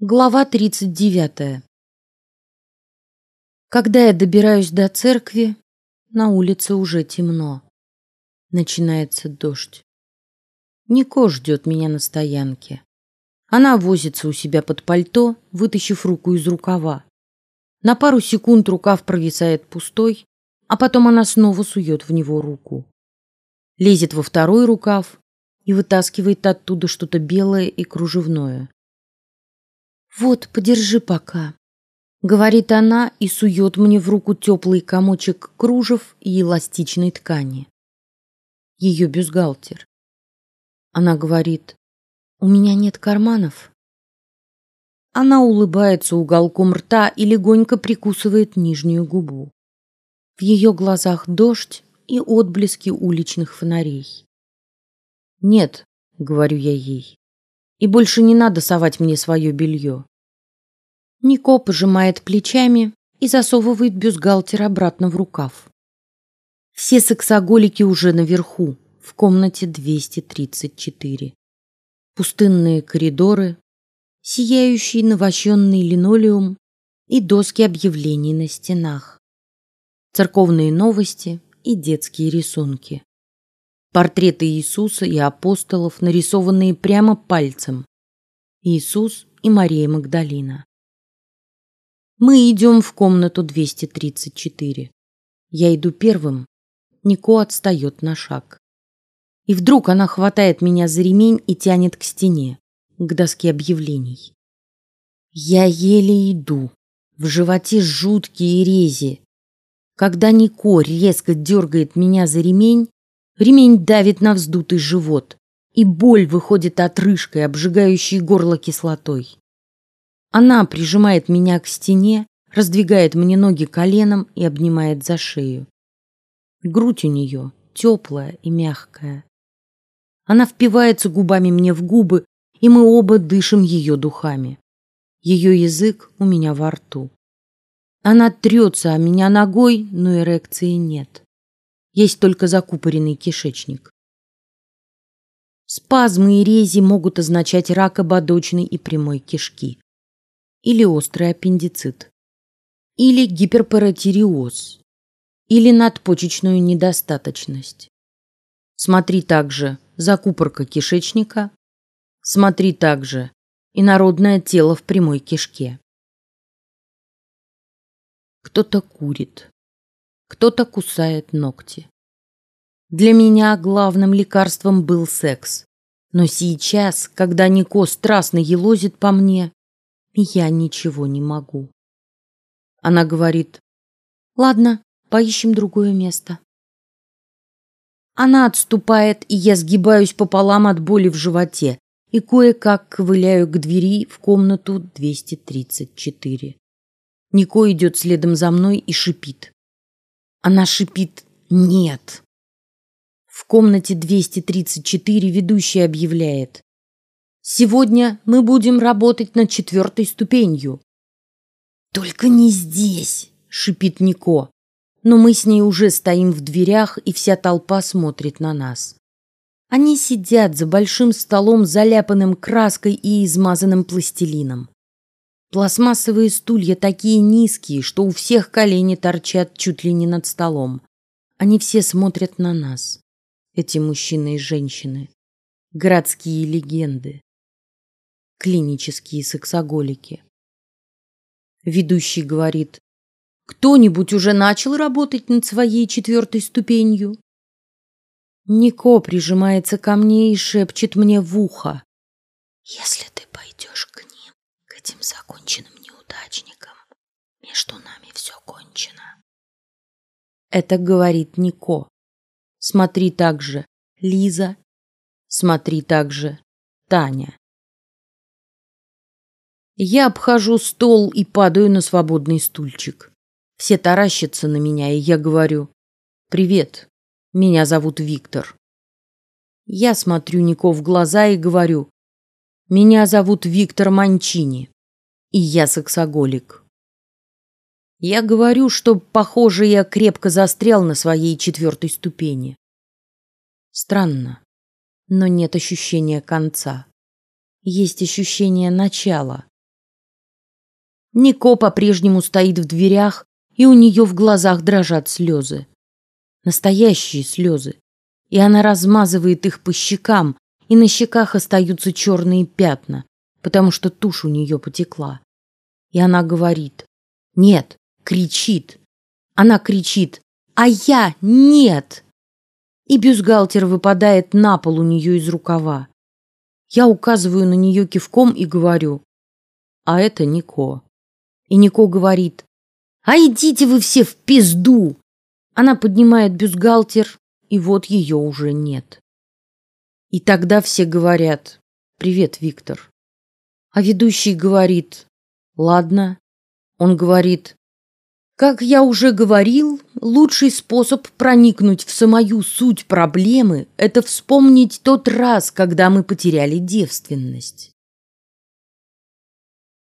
Глава тридцать девятая. Когда я добираюсь до церкви, на улице уже темно. Начинается дождь. Нико ждет меня на стоянке. Она возится у себя под пальто, вытащив руку из рукава. На пару секунд рукав провисает пустой, а потом она снова сует в него руку. Лезет во второй рукав и вытаскивает оттуда что-то белое и кружевное. Вот, подержи пока, говорит она и сует мне в руку теплый комочек кружев и эластичной ткани. Ее бюстгальтер. Она говорит: "У меня нет карманов". Она улыбается уголком рта и легонько прикусывает нижнюю губу. В ее глазах дождь и отблески уличных фонарей. Нет, говорю я ей, и больше не надо совать мне свое белье. Нико пожимает плечами и засовывает бюстгальтер обратно в рукав. Все сексоголики уже наверху, в комнате 234. Пустынные коридоры, сияющий навощенный линолеум и доски объявлений на стенах, церковные новости и детские рисунки. Портреты Иисуса и апостолов, нарисованные прямо пальцем. Иисус и Мария Магдалина. Мы идем в комнату 234. Я иду первым. Нико отстает на шаг. И вдруг она хватает меня за ремень и тянет к стене, к доске объявлений. Я еле иду. В животе жуткие рези. Когда Нико резко дергает меня за ремень, Ремень давит на вздутый живот, и боль выходит отрыжкой, обжигающей горло кислотой. Она прижимает меня к стене, раздвигает мне ноги коленом и обнимает за шею. Грудь у нее теплая и мягкая. Она впивается губами мне в губы, и мы оба дышим ее духами. Ее язык у меня во рту. Она трется о меня ногой, но эрекции нет. Есть только закупоренный кишечник. Спазмы и рези могут означать рак ободочной и прямой кишки, или острый аппендицит, или гиперпаратиреоз, или надпочечную недостаточность. Смотри также закупорка кишечника. Смотри также инородное тело в прямой кишке. Кто-то курит. Кто-то кусает ногти. Для меня главным лекарством был секс. Но сейчас, когда Нико страстно елозит по мне, я ничего не могу. Она говорит: "Ладно, поищем другое место". Она отступает, и я сгибаюсь пополам от боли в животе и кое-как ковыляю к двери в комнату 234. Нико идет следом за мной и шипит. Она шипит «нет». В комнате 234 ведущий объявляет. Сегодня мы будем работать над четвертой ступенью. Только не здесь, шипит Нико. Но мы с ней уже стоим в дверях, и вся толпа смотрит на нас. Они сидят за большим столом, заляпанным краской и измазанным пластилином. Пластмассовые стулья такие низкие, что у всех колени торчат чуть ли не над столом. Они все смотрят на нас. Эти мужчины и женщины, городские легенды, клинические сексоголики. Ведущий говорит: кто-нибудь уже начал работать над своей четвертой ступенью? Нико прижимается ко мне и шепчет мне в ухо: если ты пойдешь этим законченным неудачникам. Между нами все кончено. Это говорит Нико. Смотри также, Лиза. Смотри также, Таня. Я обхожу стол и падаю на свободный стульчик. Все таращатся на меня, и я говорю: "Привет, меня зовут Виктор". Я смотрю Нико в глаза и говорю: "Меня зовут Виктор Манчини" и я сексоголик. Я говорю, что, похоже, я крепко застрял на своей четвертой ступени. Странно, но нет ощущения конца. Есть ощущение начала, Нико по-прежнему стоит в дверях, и у нее в глазах дрожат слезы. Настоящие слезы. И она размазывает их по щекам, и на щеках остаются черные пятна, потому что тушь у нее потекла. И она говорит, нет, кричит. Она кричит, а я нет. И бюстгальтер выпадает на пол у нее из рукава. Я указываю на нее кивком и говорю, а это Нико. И Нико говорит, а идите вы все в пизду. Она поднимает бюстгальтер, и вот ее уже нет. И тогда все говорят, привет, Виктор. А ведущий говорит, ладно. Он говорит, как я уже говорил, лучший способ проникнуть в самую суть проблемы – это вспомнить тот раз, когда мы потеряли девственность.